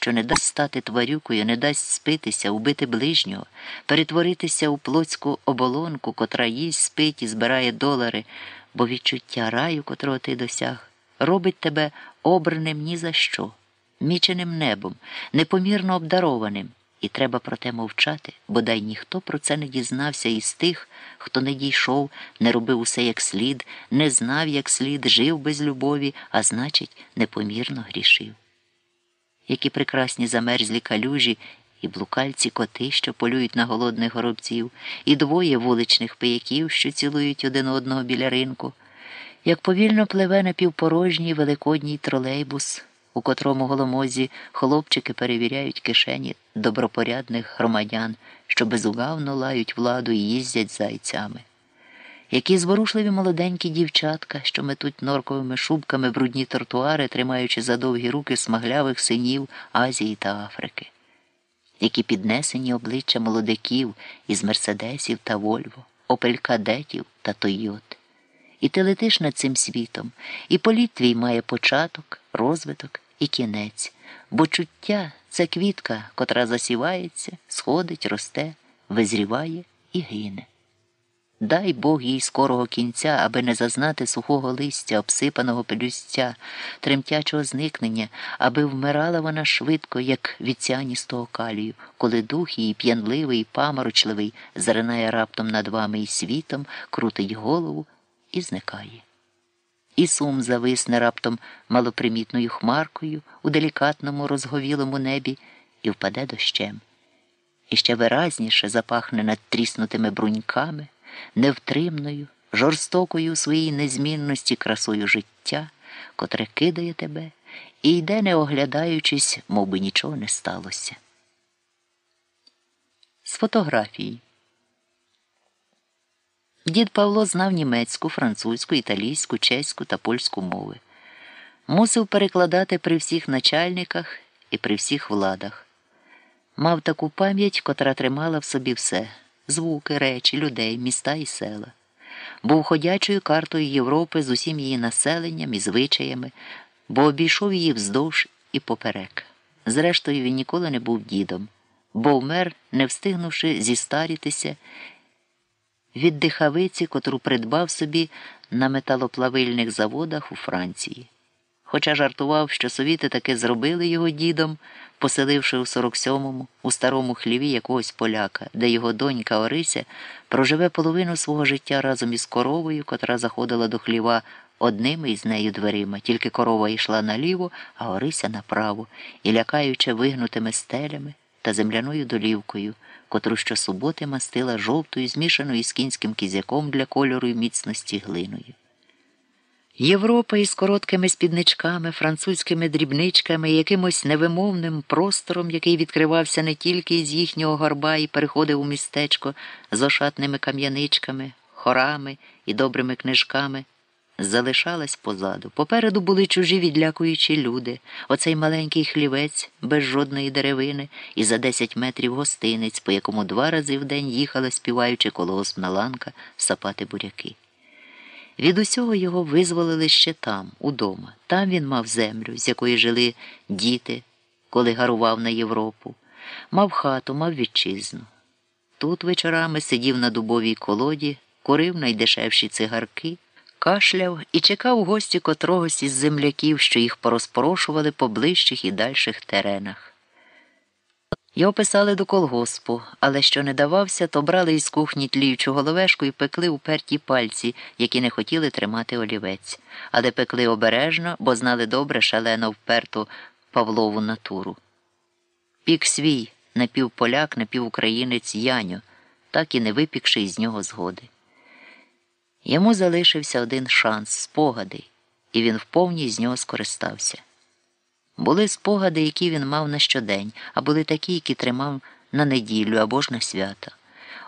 що не дасть стати тварюкою, не дасть спитися, убити ближнього, перетворитися у плотську оболонку, котра їсть, спить і збирає долари, бо відчуття раю, котрого ти досяг, робить тебе обраним ні за що, міченим небом, непомірно обдарованим. І треба про те мовчати, бодай ніхто про це не дізнався із тих, хто не дійшов, не робив усе як слід, не знав, як слід, жив без любові, а значить, непомірно грішив. Які прекрасні замерзлі калюжі і блукальці коти, що полюють на голодних горобців, і двоє вуличних пияків, що цілують один одного біля ринку, як повільно пливе напівпорожній великодній тролейбус у котрому голомозі хлопчики перевіряють кишені добропорядних громадян, що безугавно лають владу і їздять зайцями. Які зворушливі молоденькі дівчатка, що метуть норковими шубками брудні тротуари, тримаючи за довгі руки смаглявих синів Азії та Африки, які піднесені обличчя молодиків із Мерседесів та Вольво, Опелькадетів та Тойот. І ти летиш над цим світом, і політ твій має початок, розвиток і кінець, бо чуття це квітка, котра засівається, сходить, росте, визріває і гине. Дай Бог їй скорого кінця, аби не зазнати сухого листя, обсипаного пелюстя, тремтячого зникнення, аби вмирала вона швидко, як від ціаністого калію, коли дух її п'янливий і паморочливий заринає раптом над вами і світом, крутить голову і зникає. І сум зависне раптом малопримітною хмаркою у делікатному розговілому небі і впаде дощем. І ще виразніше запахне над тріснутими бруньками, невтримною, жорстокою у своїй незмінності красою життя, котре кидає тебе і йде, не оглядаючись, мов би нічого не сталося. З фотографії. Дід Павло знав німецьку, французьку, італійську, чеську та польську мови. Мусив перекладати при всіх начальниках і при всіх владах. Мав таку пам'ять, котра тримала в собі все звуки, речі, людей, міста і села. Був ходячою картою Європи з усім її населенням і звичаями, бо обійшов її вздовж і поперек. Зрештою, він ніколи не був дідом, бо вмер, не встигнувши зістарітися від дихавиці, котру придбав собі на металоплавильних заводах у Франції. Хоча жартував, що совіти таки зробили його дідом, поселивши у 47-му у старому хліві якогось поляка, де його донька Орися проживе половину свого життя разом із коровою, котра заходила до хліва одними із нею дверима, тільки корова йшла наліво, а Орися направо, і лякаючи вигнутими стелями та земляною долівкою котру щосуботи мастила жовтою, змішаною з кінським кізяком для кольору і міцності глиною. Європа із короткими спідничками, французькими дрібничками, якимось невимовним простором, який відкривався не тільки з їхнього горба і переходив у містечко з ошатними кам'яничками, хорами і добрими книжками залишалась позаду. Попереду були чужі відлякуючі люди, оцей маленький хлівець без жодної деревини, і за десять метрів гостинець, по якому два рази в день їхала, співаючи колгоспна ланка, сапати буряки. Від усього його визволили ще там, удома. Там він мав землю, з якої жили діти, коли гарував на Європу, мав хату, мав вітчизну. Тут вечорами сидів на дубовій колоді, курив найдешевші цигарки кашляв і чекав гості котрогось із земляків, що їх порозпорошували по ближчих і дальших теренах. Його писали до колгоспу, але що не давався, то брали із кухні тліючу головешку і пекли уперті пальці, які не хотіли тримати олівець, але пекли обережно, бо знали добре шалено вперту Павлову натуру. Пік свій напівполяк, напівукраїнець Яню, так і не випікши із нього згоди. Йому залишився один шанс спогади, і він вповні з нього скористався. Були спогади, які він мав на щодень, а були такі, які тримав на неділю або ж на свято.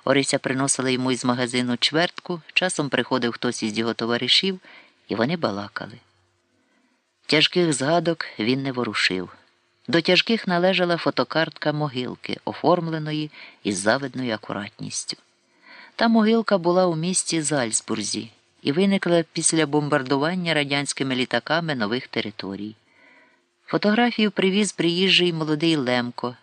Орися приносила йому із магазину чвертку, часом приходив хтось із його товаришів, і вони балакали. Тяжких згадок він не ворушив. До тяжких належала фотокартка могилки, оформленої із завидною акуратністю. Та могилка була у місті Зальцбурзі і виникла після бомбардування радянськими літаками нових територій. Фотографію привіз приїжджий молодий Лемко,